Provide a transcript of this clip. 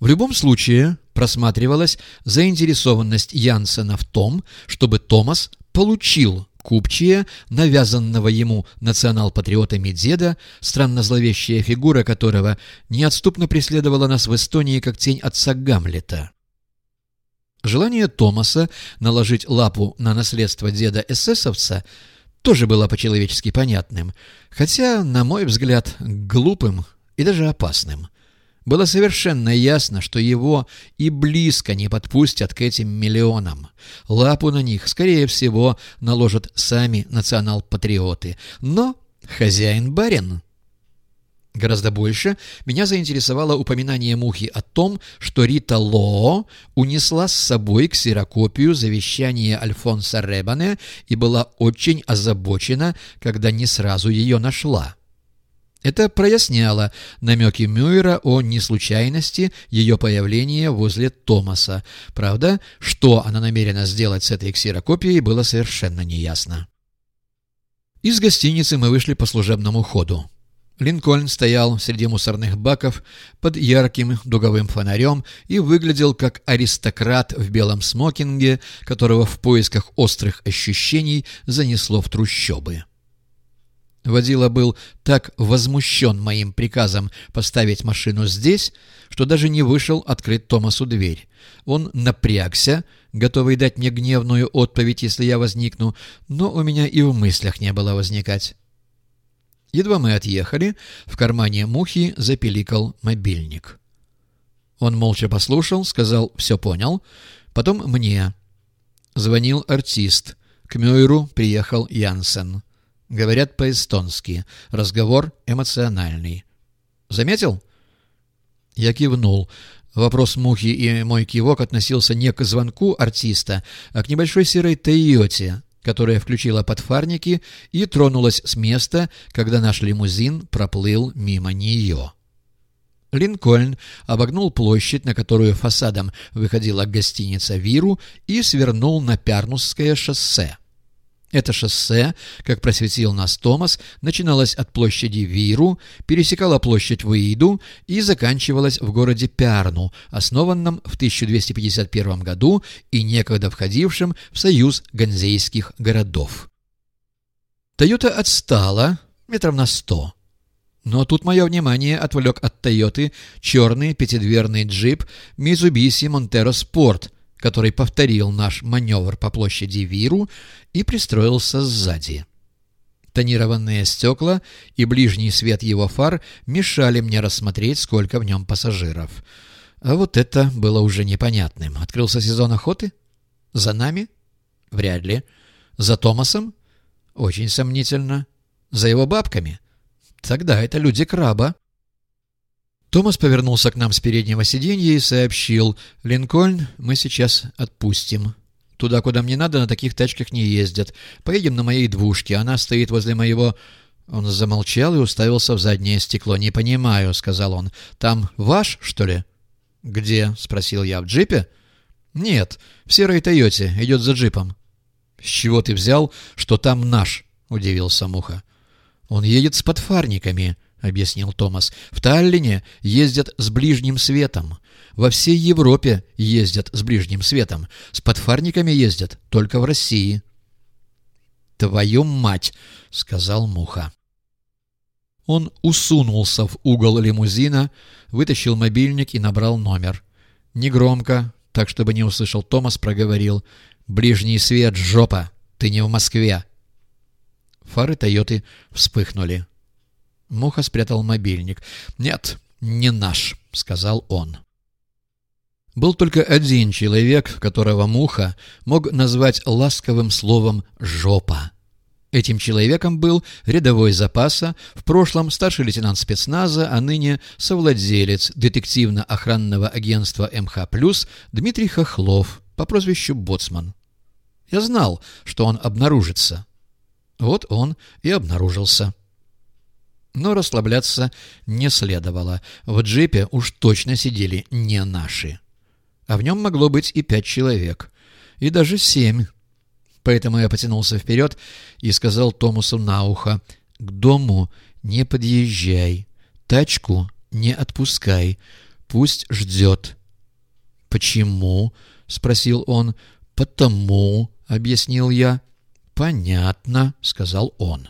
В любом случае просматривалась заинтересованность Янсена в том, чтобы Томас получил купчие, навязанного ему национал-патриотами деда, странно зловещая фигура которого неотступно преследовала нас в Эстонии как тень отца Гамлета. Желание Томаса наложить лапу на наследство деда эсэсовца тоже было по-человечески понятным, хотя, на мой взгляд, глупым и даже опасным. Было совершенно ясно, что его и близко не подпустят к этим миллионам. Лапу на них, скорее всего, наложат сами национал-патриоты. Но хозяин-барин... Гораздо больше меня заинтересовало упоминание Мухи о том, что Рита Лоо унесла с собой ксерокопию завещания Альфонса Ребане и была очень озабочена, когда не сразу ее нашла. Это проясняло намеки Мюйера о неслучайности ее появления возле Томаса. Правда, что она намерена сделать с этой ксерокопией, было совершенно неясно. Из гостиницы мы вышли по служебному ходу. Линкольн стоял среди мусорных баков под ярким дуговым фонарем и выглядел как аристократ в белом смокинге, которого в поисках острых ощущений занесло в трущобы. Водила был так возмущен моим приказом поставить машину здесь, что даже не вышел открыть Томасу дверь. Он напрягся, готовый дать мне гневную отповедь, если я возникну, но у меня и в мыслях не было возникать. Едва мы отъехали, в кармане мухи запеликал мобильник. Он молча послушал, сказал «все понял», потом мне. Звонил артист. К Мюйру приехал Янсен. Говорят по-эстонски. Разговор эмоциональный. Заметил? Я кивнул. Вопрос Мухи и мой кивок относился не к звонку артиста, а к небольшой серой «Тойоте», которая включила подфарники и тронулась с места, когда наш лимузин проплыл мимо нее. Линкольн обогнул площадь, на которую фасадом выходила гостиница «Виру», и свернул на Пярнусское шоссе. Это шоссе, как просветил нас Томас, начиналось от площади Виру, пересекало площадь Ваиду и заканчивалось в городе Пярну, основанном в 1251 году и некогда входившем в союз ганзейских городов. Тойота отстала метров на сто. Но тут мое внимание отвлек от Тойоты черный пятидверный джип Mitsubishi Montero Sport который повторил наш маневр по площади Виру и пристроился сзади. Тонированные стекла и ближний свет его фар мешали мне рассмотреть, сколько в нем пассажиров. А вот это было уже непонятным. Открылся сезон охоты? За нами? Вряд ли. За Томасом? Очень сомнительно. За его бабками? Тогда это люди краба. Томас повернулся к нам с переднего сиденья и сообщил, «Линкольн мы сейчас отпустим. Туда, куда мне надо, на таких тачках не ездят. Поедем на моей двушке, она стоит возле моего...» Он замолчал и уставился в заднее стекло. «Не понимаю», — сказал он. «Там ваш, что ли?» «Где?» — спросил я. «В джипе?» «Нет, в серой Тойоте. Идет за джипом». «С чего ты взял, что там наш?» — удивился Муха. «Он едет с подфарниками», — объяснил Томас. «В Таллине ездят с ближним светом. Во всей Европе ездят с ближним светом. С подфарниками ездят только в России». «Твою мать!» — сказал Муха. Он усунулся в угол лимузина, вытащил мобильник и набрал номер. Негромко, так чтобы не услышал Томас, проговорил. «Ближний свет, жопа! Ты не в Москве!» Фары Тойоты вспыхнули. Муха спрятал мобильник. «Нет, не наш», — сказал он. Был только один человек, которого Муха мог назвать ласковым словом «жопа». Этим человеком был рядовой запаса, в прошлом старший лейтенант спецназа, а ныне совладелец детективно-охранного агентства МХ+, Дмитрий Хохлов по прозвищу Боцман. Я знал, что он обнаружится. Вот он и обнаружился. Но расслабляться не следовало. В джипе уж точно сидели не наши. А в нем могло быть и пять человек. И даже семь. Поэтому я потянулся вперед и сказал Томасу на ухо, «К дому не подъезжай, тачку не отпускай, пусть ждет». «Почему?» — спросил он. «Потому», — объяснил я. «Понятно», — сказал он.